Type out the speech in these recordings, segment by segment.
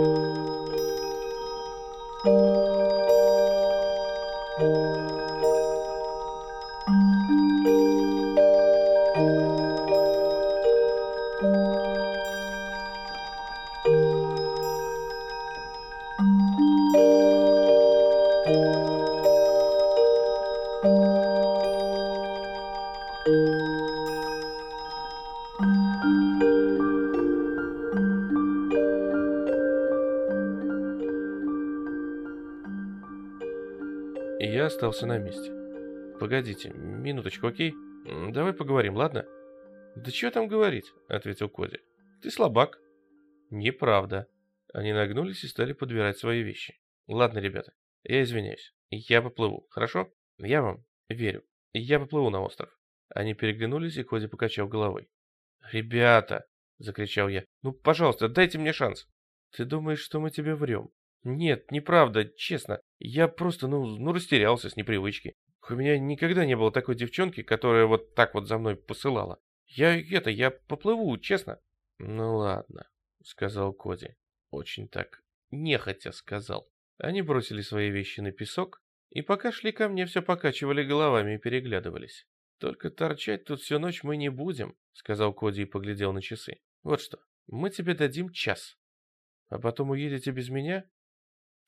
И я остался на месте. Погодите, минуточку, окей? Давай поговорим, ладно? Да что там говорить, ответил Коди. Ты слабак. Неправда. Они нагнулись и стали подбирать свои вещи. Ладно, ребята, я извиняюсь. Я поплыву, хорошо? Я вам верю. Я поплыву на остров. Они переглянулись, и Коди покачал головой. «Ребята!» — закричал я. «Ну, пожалуйста, дайте мне шанс!» «Ты думаешь, что мы тебе врем?» «Нет, неправда, честно. Я просто, ну, ну, растерялся с непривычки. У меня никогда не было такой девчонки, которая вот так вот за мной посылала. Я это, я поплыву, честно». «Ну ладно», — сказал Коди. Очень так нехотя сказал. Они бросили свои вещи на песок, и пока шли ко мне, все покачивали головами и переглядывались. «Только торчать тут всю ночь мы не будем», — сказал Коди и поглядел на часы. «Вот что, мы тебе дадим час. А потом уедете без меня?»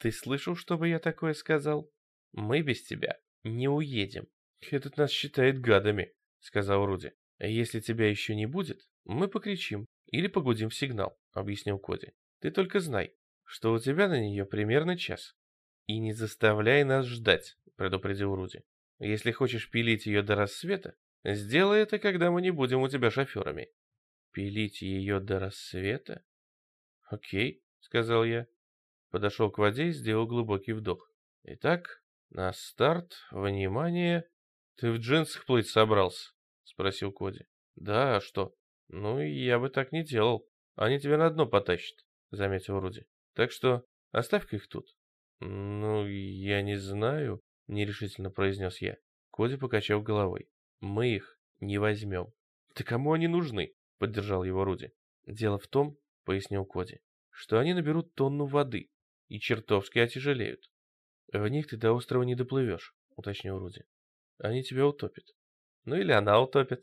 «Ты слышал, чтобы я такое сказал? Мы без тебя не уедем». «Этот нас считает гадами», — сказал Руди. «А если тебя еще не будет, мы покричим или погудим в сигнал», — объяснил Коди. «Ты только знай, что у тебя на нее примерно час». «И не заставляй нас ждать», — предупредил Руди. Если хочешь пилить ее до рассвета, сделай это, когда мы не будем у тебя шоферами. Пилить ее до рассвета? Окей, сказал я. Подошел к воде и сделал глубокий вдох. Итак, на старт, внимание. Ты в джинсах плыть собрался? Спросил Коди. Да, а что? Ну, я бы так не делал. Они тебя на дно потащат, заметил Руди. Так что оставь-ка их тут. Ну, я не знаю нерешительно произнес я. Коди покачал головой. Мы их не возьмем. Да кому они нужны? Поддержал его Руди. Дело в том, пояснил Коди, что они наберут тонну воды и чертовски отяжелеют. В них ты до острова не доплывешь, уточнил Руди. Они тебя утопят. Ну или она утопит.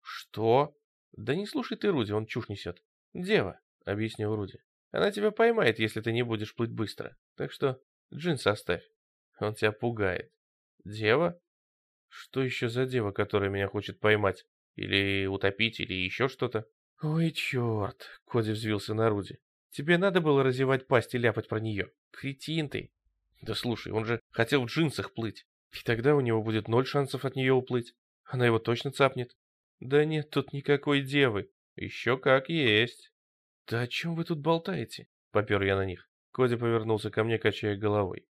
Что? Да не слушай ты Руди, он чушь несет. Дева, объяснил Руди. Она тебя поймает, если ты не будешь плыть быстро. Так что джинсы оставь. Он тебя пугает. Дева? Что еще за дева, которая меня хочет поймать? Или утопить, или еще что-то? Ой, черт, Коди взвился на Руди. Тебе надо было разевать пасть и ляпать про нее. Кретин ты. Да слушай, он же хотел в джинсах плыть. И тогда у него будет ноль шансов от нее уплыть. Она его точно цапнет. Да нет тут никакой девы. Еще как есть. Да о чем вы тут болтаете? Попер я на них. Коди повернулся ко мне, качая головой.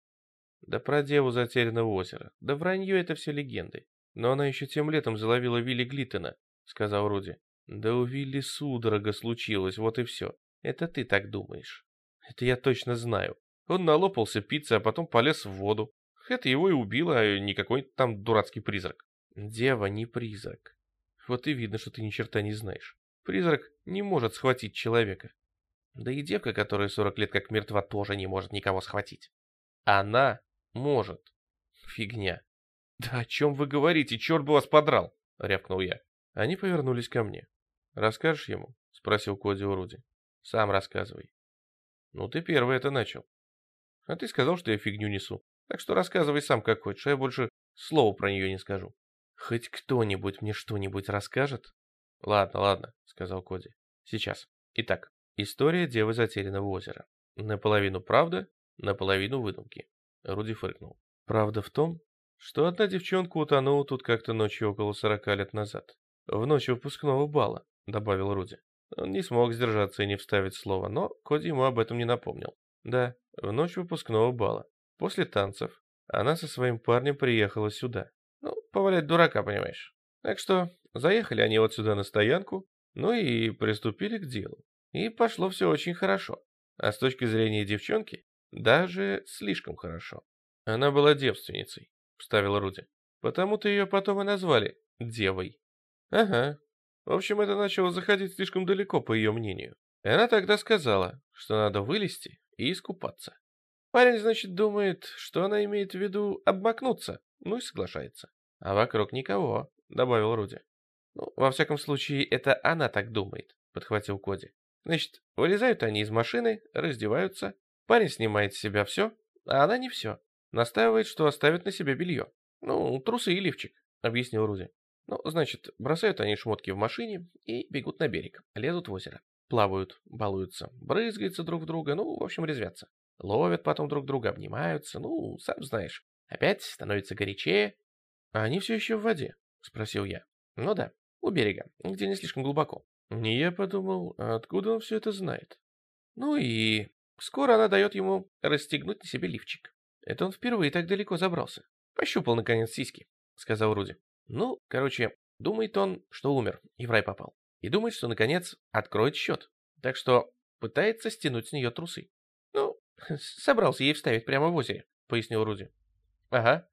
Да про деву затерянного озера. Да вранье это все легенды. Но она еще тем летом заловила Вилли Глиттона, сказал Руди. Да у Вилли судорога случилось, вот и все. Это ты так думаешь. Это я точно знаю. Он налопался пиццы, а потом полез в воду. Это его и убило, а не какой-то там дурацкий призрак. Дева не призрак. Вот и видно, что ты ни черта не знаешь. Призрак не может схватить человека. Да и девка, которая 40 лет как мертва, тоже не может никого схватить. Она может. Фигня. Да о чем вы говорите, черт бы вас подрал, рявкнул я. Они повернулись ко мне. Расскажешь ему? Спросил Коди у Руди. Сам рассказывай. Ну ты первый это начал. А ты сказал, что я фигню несу. Так что рассказывай сам как хочешь, а я больше слова про нее не скажу. Хоть кто-нибудь мне что-нибудь расскажет? Ладно, ладно, сказал Коди. Сейчас. Итак, история Девы Затерянного озера. Наполовину правда, наполовину выдумки. Руди фыркнул. Правда в том, что одна девчонка утонула тут как-то ночью около сорока лет назад. В ночь выпускного бала, добавил Руди. Он не смог сдержаться и не вставить слово, но Коди ему об этом не напомнил. Да, в ночь выпускного бала. После танцев она со своим парнем приехала сюда. Ну, повалять дурака, понимаешь. Так что заехали они вот сюда на стоянку, ну и приступили к делу. И пошло все очень хорошо. А с точки зрения девчонки, даже слишком хорошо. Она была девственницей, вставил Руди. Потому-то ее потом и назвали Девой. Ага. В общем, это начало заходить слишком далеко, по ее мнению. И она тогда сказала, что надо вылезти и искупаться. Парень, значит, думает, что она имеет в виду обмакнуться, ну и соглашается. А вокруг никого, добавил Руди. Ну, во всяком случае, это она так думает, подхватил Коди. Значит, вылезают они из машины, раздеваются, парень снимает с себя все, а она не все. Настаивает, что оставит на себе белье. Ну, трусы и лифчик, объяснил Руди. Ну, значит, бросают они шмотки в машине и бегут на берег, лезут в озеро. Плавают, балуются, брызгаются друг в друга, ну, в общем, резвятся. Ловят потом друг друга, обнимаются, ну, сам знаешь. Опять становится горячее. А они все еще в воде, спросил я. Ну да, у берега, где не слишком глубоко. Не я подумал, а откуда он все это знает? Ну и скоро она дает ему расстегнуть на себе лифчик. Это он впервые так далеко забрался. Пощупал, наконец, сиськи, сказал Руди. Ну, короче, думает он, что умер и в рай попал. И думает, что, наконец, откроет счет. Так что пытается стянуть с нее трусы. Ну, собрался ей вставить прямо в озере, пояснил Руди. Ага.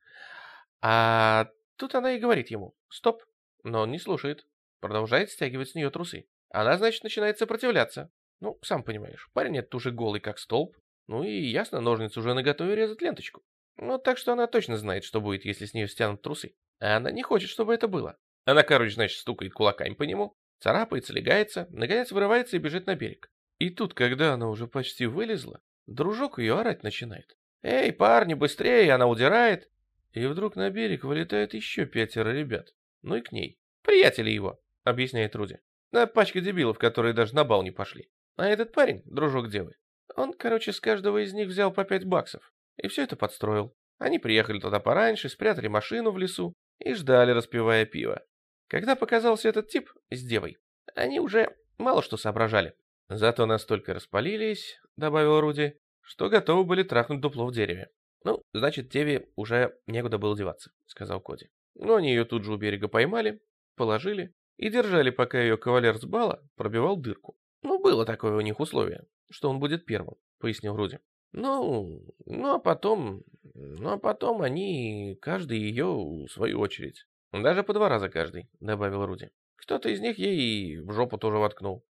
А тут она и говорит ему, стоп. Но он не слушает. Продолжает стягивать с нее трусы. Она, значит, начинает сопротивляться. Ну, сам понимаешь, парень этот уже голый как столб. Ну и ясно, ножницы уже наготове резать ленточку. Ну, так что она точно знает, что будет, если с нее стянут трусы. А она не хочет, чтобы это было. Она, короче, значит, стукает кулаками по нему, царапается, легается, наконец вырывается и бежит на берег. И тут, когда она уже почти вылезла, дружок ее орать начинает. «Эй, парни, быстрее!» Она удирает. И вдруг на берег вылетает еще пятеро ребят. Ну и к ней. Приятели его, объясняет Руди. На пачка дебилов, которые даже на бал не пошли. А этот парень, дружок девы, он, короче, с каждого из них взял по пять баксов. И все это подстроил. Они приехали туда пораньше, спрятали машину в лесу и ждали, распивая пиво. Когда показался этот тип с девой, они уже мало что соображали. Зато настолько распалились, добавил Руди, что готовы были трахнуть дупло в дереве. Ну, значит, деве уже некуда было деваться, сказал Коди. Но они ее тут же у берега поймали, положили и держали, пока ее кавалер с бала пробивал дырку. Ну, было такое у них условие, что он будет первым, пояснил Руди. Ну, ну а потом, ну а потом они, каждый ее в свою очередь. Даже по два раза каждый, добавил Руди. Кто-то из них ей в жопу тоже воткнул.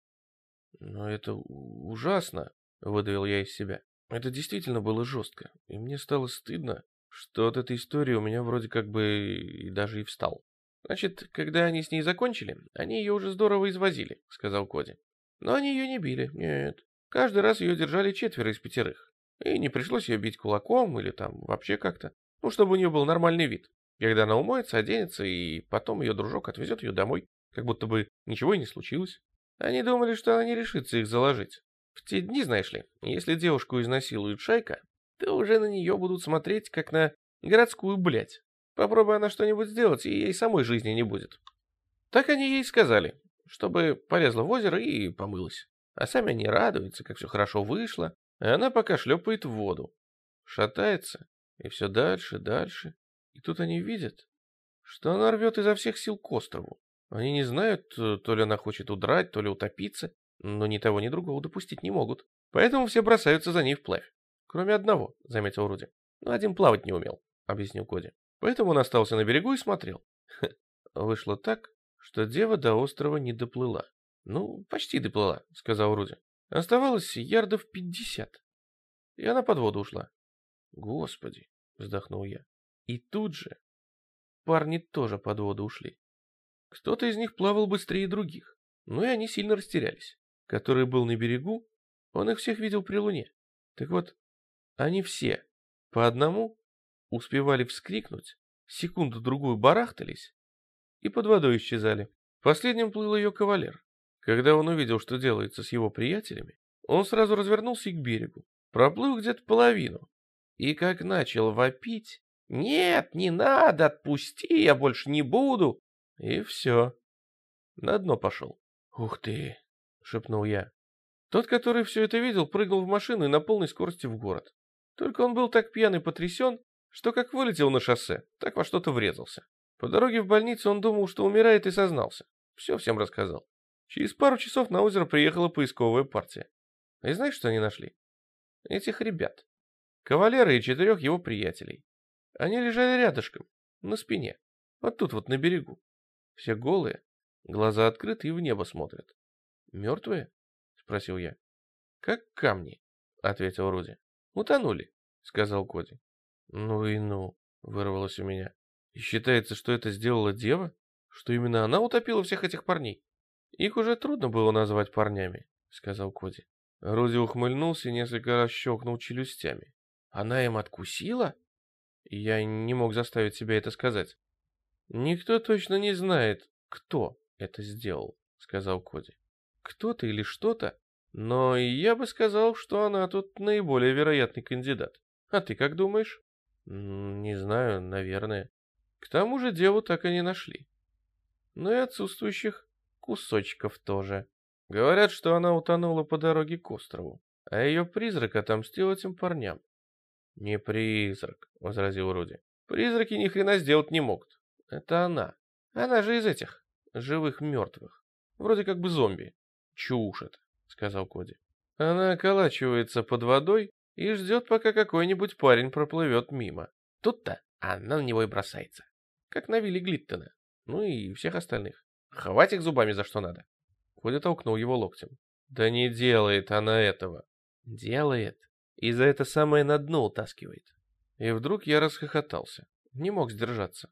Но это ужасно, выдавил я из себя. Это действительно было жестко, и мне стало стыдно, что от этой истории у меня вроде как бы даже и встал. Значит, когда они с ней закончили, они ее уже здорово извозили, сказал Коди. Но они ее не били, нет. Каждый раз ее держали четверо из пятерых. И не пришлось ее бить кулаком или там вообще как-то. Ну, чтобы у нее был нормальный вид. Когда она умоется, оденется, и потом ее дружок отвезет ее домой, как будто бы ничего и не случилось. Они думали, что она не решится их заложить. В те дни, знаешь ли, если девушку изнасилует шайка, то уже на нее будут смотреть, как на городскую блядь. Попробуй она что-нибудь сделать, и ей самой жизни не будет. Так они ей сказали, чтобы полезла в озеро и помылась. А сами они радуются, как все хорошо вышло, она пока шлепает в воду. Шатается, и все дальше, дальше. И тут они видят, что она рвет изо всех сил к острову. Они не знают, то ли она хочет удрать, то ли утопиться, но ни того, ни другого допустить не могут. Поэтому все бросаются за ней вплавь. Кроме одного, заметил Руди. Но один плавать не умел, объяснил Коди. Поэтому он остался на берегу и смотрел. Вышло так, что дева до острова не доплыла. Ну, почти доплыла, сказал Руди. Оставалось ярдов пятьдесят. И она под воду ушла. Господи, вздохнул я. И тут же парни тоже под воду ушли. Кто-то из них плавал быстрее других, но и они сильно растерялись. Который был на берегу, он их всех видел при луне. Так вот, они все, по одному, успевали вскрикнуть, секунду-другую барахтались и под водой исчезали. Последним плыл ее кавалер. Когда он увидел, что делается с его приятелями, он сразу развернулся и к берегу, проплыл где-то половину, и как начал вопить «Нет, не надо, отпусти, я больше не буду!» И все. На дно пошел. «Ух ты!» — шепнул я. Тот, который все это видел, прыгнул в машину и на полной скорости в город. Только он был так пьян и потрясен, что как вылетел на шоссе, так во что-то врезался. По дороге в больницу он думал, что умирает и сознался. Все всем рассказал. Через пару часов на озеро приехала поисковая партия. И знаешь, что они нашли? Этих ребят. Кавалера и четырех его приятелей. Они лежали рядышком, на спине. Вот тут вот на берегу. Все голые, глаза открыты и в небо смотрят. Мертвые? спросил я. «Как камни», — ответил Руди. «Утонули», — сказал Коди. «Ну и ну», — вырвалось у меня. «И считается, что это сделала дева? Что именно она утопила всех этих парней?» «Их уже трудно было назвать парнями», — сказал Коди. Руди ухмыльнулся и несколько раз щелкнул челюстями. «Она им откусила?» Я не мог заставить себя это сказать. «Никто точно не знает, кто это сделал», — сказал Коди. «Кто-то или что-то, но я бы сказал, что она тут наиболее вероятный кандидат. А ты как думаешь?» «Не знаю, наверное. К тому же деву так и не нашли. Но и отсутствующих кусочков тоже. Говорят, что она утонула по дороге к острову, а ее призрак отомстил этим парням. «Не призрак», — возразил Руди. «Призраки ни хрена сделать не могут. Это она. Она же из этих, живых мертвых. Вроде как бы зомби. Чушь это», — сказал Коди. Она околачивается под водой и ждет, пока какой-нибудь парень проплывет мимо. Тут-то она на него и бросается. Как на Вилли Глиттона. Ну и всех остальных. Хватит зубами за что надо. Коди толкнул его локтем. Да не делает она этого. Делает и за это самое на дно утаскивает. И вдруг я расхохотался. Не мог сдержаться.